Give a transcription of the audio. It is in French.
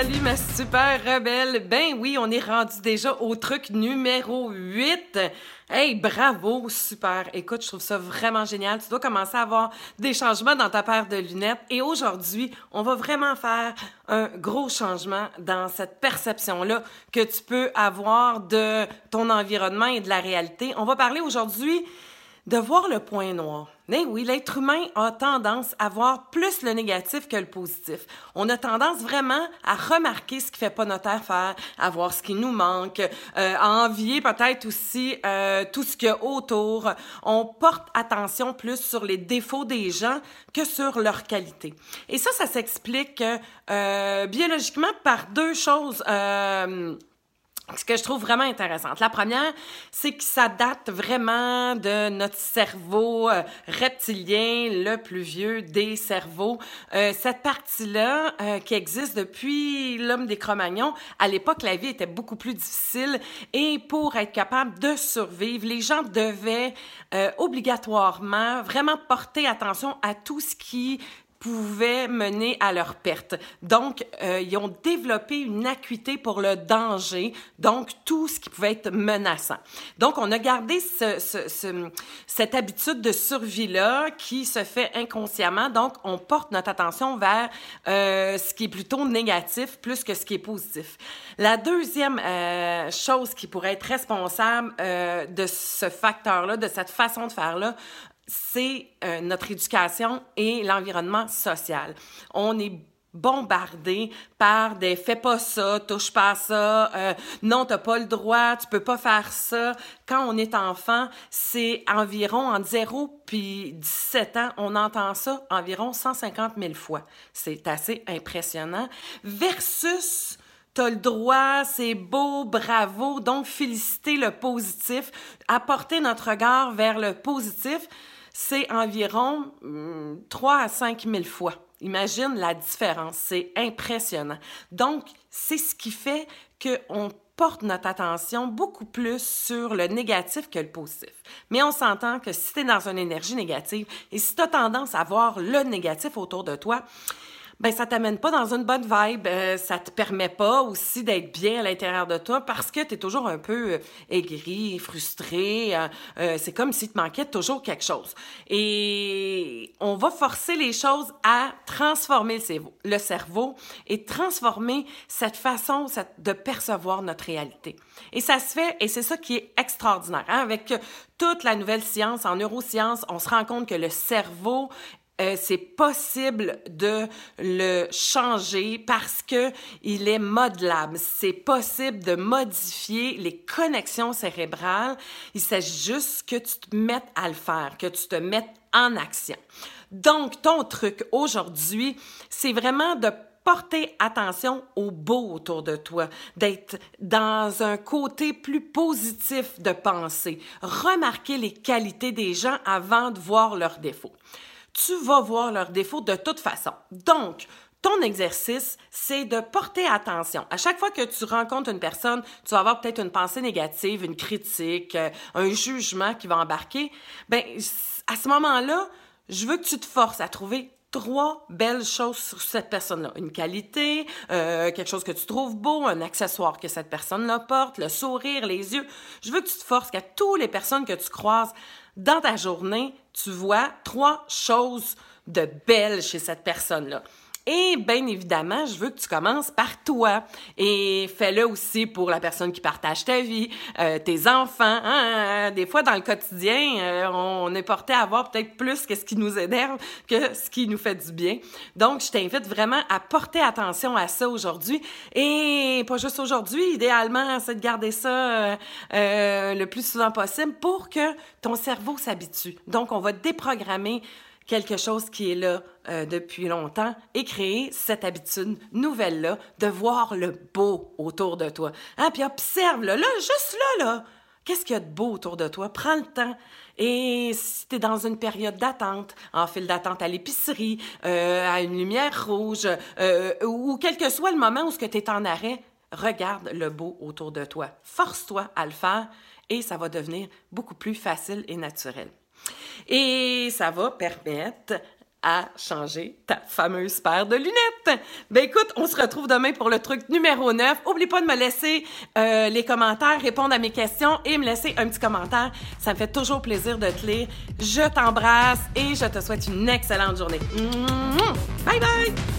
Salut ma super rebelle. Ben oui, on est rendu déjà au truc numéro 8. Hey, bravo, super. Écoute, je trouve ça vraiment génial. Tu dois commencer à avoir des changements dans ta paire de lunettes. Et aujourd'hui, on va vraiment faire un gros changement dans cette perception-là que tu peux avoir de ton environnement et de la réalité. On va parler aujourd'hui de voir le point noir. Mais oui, l'être humain a tendance à voir plus le négatif que le positif. On a tendance vraiment à remarquer ce qui fait pas notre affaire, à voir ce qui nous manque, euh, à envier peut-être aussi euh, tout ce qu'il y a autour. On porte attention plus sur les défauts des gens que sur leurs qualités. Et ça, ça s'explique euh, biologiquement par deux choses. Euh, ce que je trouve vraiment intéressant. La première, c'est que ça date vraiment de notre cerveau euh, reptilien, le plus vieux des cerveaux. Euh, cette partie-là, euh, qui existe depuis l'homme des Cro-Magnons, à l'époque, la vie était beaucoup plus difficile et pour être capable de survivre, les gens devaient obligatoirement vraiment porter attention à tout ce qui pouvaient mener à leur perte. Donc, euh, ils ont développé une acuité pour le danger, donc tout ce qui pouvait être menaçant. Donc, on a gardé ce, ce, ce, cette habitude de survie-là qui se fait inconsciemment. Donc, on porte notre attention vers euh, ce qui est plutôt négatif plus que ce qui est positif. La deuxième euh, chose qui pourrait être responsable euh, de ce facteur-là, de cette façon de faire-là, c'est euh, notre éducation et l'environnement social. On est bombardé par des fais pas ça, touche pas ça, euh, non t'as pas le droit, tu peux pas faire ça. Quand on est enfant, c'est environ en 0 puis 17 ans, on entend ça environ 150 000 fois. C'est assez impressionnant. Versus T'as le droit, c'est beau, bravo. Donc, féliciter le positif, apporter notre regard vers le positif c'est environ 3 hmm, à 5 000 fois. Imagine la différence, c'est impressionnant. Donc, c'est ce qui fait qu'on porte notre attention beaucoup plus sur le négatif que le positif. Mais on s'entend que si tu es dans une énergie négative et si tu as tendance à voir le négatif autour de toi, ben ça t'amène pas dans une bonne vibe, euh, ça te permet pas aussi d'être bien à l'intérieur de toi parce que tu es toujours un peu euh, aigri, frustré, euh, euh, c'est comme si te manquait toujours quelque chose. Et on va forcer les choses à transformer le cerveau, le cerveau et transformer cette façon de percevoir notre réalité. Et ça se fait, et c'est ça qui est extraordinaire. Hein? Avec toute la nouvelle science en neurosciences, on se rend compte que le cerveau euh, c'est possible de le changer parce que il est modelable. C'est possible de modifier les connexions cérébrales. Il s'agit juste que tu te mettes à le faire, que tu te mettes en action. Donc, ton truc aujourd'hui, c'est vraiment de porter attention au beau autour de toi, d'être dans un côté plus positif de penser, remarquer les qualités des gens avant de voir leurs défauts tu vas voir leurs défauts de toute façon. Donc, ton exercice, c'est de porter attention. À chaque fois que tu rencontres une personne, tu vas avoir peut-être une pensée négative, une critique, euh, un jugement qui va embarquer. Ben, à ce moment-là, je veux que tu te forces à trouver trois belles choses sur cette personne-là. Une qualité, euh, quelque chose que tu trouves beau, un accessoire que cette personne-là porte, le sourire, les yeux. Je veux que tu te forces qu'à toutes les personnes que tu croises dans ta journée, tu vois trois choses de belles chez cette personne-là. Et bien évidemment, je veux que tu commences par toi. Et fais-le aussi pour la personne qui partage ta vie, euh, tes enfants. Hein? Des fois, dans le quotidien, euh, on est porté à avoir peut-être plus que ce qui nous énerve que ce qui nous fait du bien. Donc, je t'invite vraiment à porter attention à ça aujourd'hui. Et pas juste aujourd'hui, idéalement, c'est de garder ça euh, le plus souvent possible pour que ton cerveau s'habitue. Donc, on va déprogrammer quelque chose qui est là euh, depuis longtemps et créer cette habitude nouvelle-là de voir le beau autour de toi. Hein? Puis observe, là, là, juste là, là, qu'est-ce qu'il y a de beau autour de toi? Prends le temps. Et si tu es dans une période d'attente, en file d'attente à l'épicerie, euh, à une lumière rouge, euh, ou quel que soit le moment où tu es en arrêt, regarde le beau autour de toi. Force-toi à le faire et ça va devenir beaucoup plus facile et naturel. Et ça va permettre à changer ta fameuse paire de lunettes. Ben écoute, on se retrouve demain pour le truc numéro 9. Oublie pas de me laisser euh, les commentaires, répondre à mes questions et me laisser un petit commentaire. Ça me fait toujours plaisir de te lire. Je t'embrasse et je te souhaite une excellente journée. Bye bye!